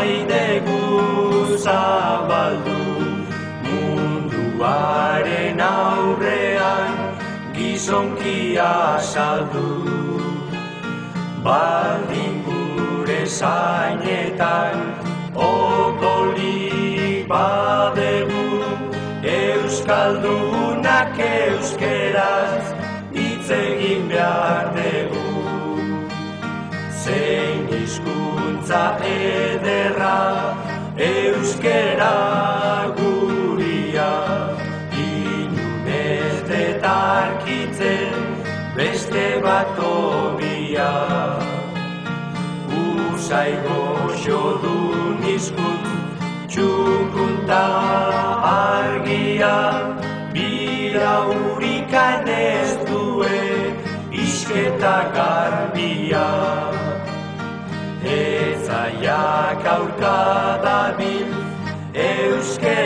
nahi dugu zabaldu munduaren aurrean gizonkia saldu. Baldin gure zainetan odolik badegu Euskaldunak euskeraz hitz egin behar dugu. Zein hizkuntza ederra euskera guria. Inunez detarkitzen beste bat obia usai goxo du nizkunt txukunta argia. Bira hurikan ez duen isketa garbia Ezaiak aurka dabil euskeraren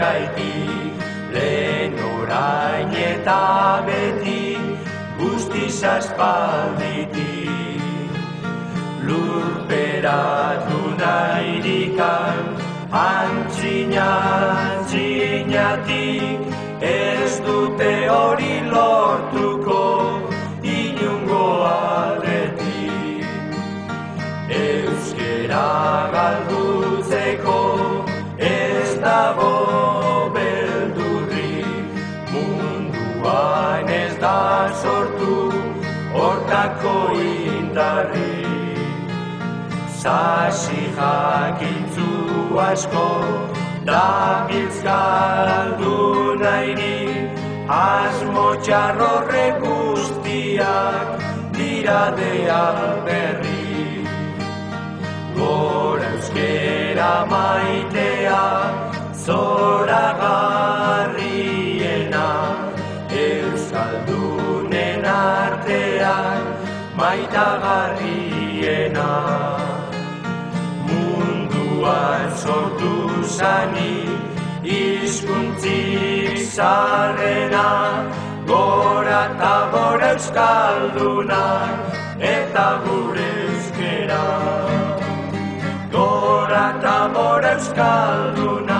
gaitik lehen orain eta beti guztiz aspalditik. Lurperatu nahidikan antzina antzinatik. Ez dute hori lortuko hortako indarrik Sasi jakintzu asko da biltzgaldu nahi asmo txarrorre guztiak dira de alberri Gora euskera maitea zora maitagarriena. Munduan sortu zani izkuntzik zarrena gora eta gora euskaldunak eta gure euskera. Gora eta gora euskaldunak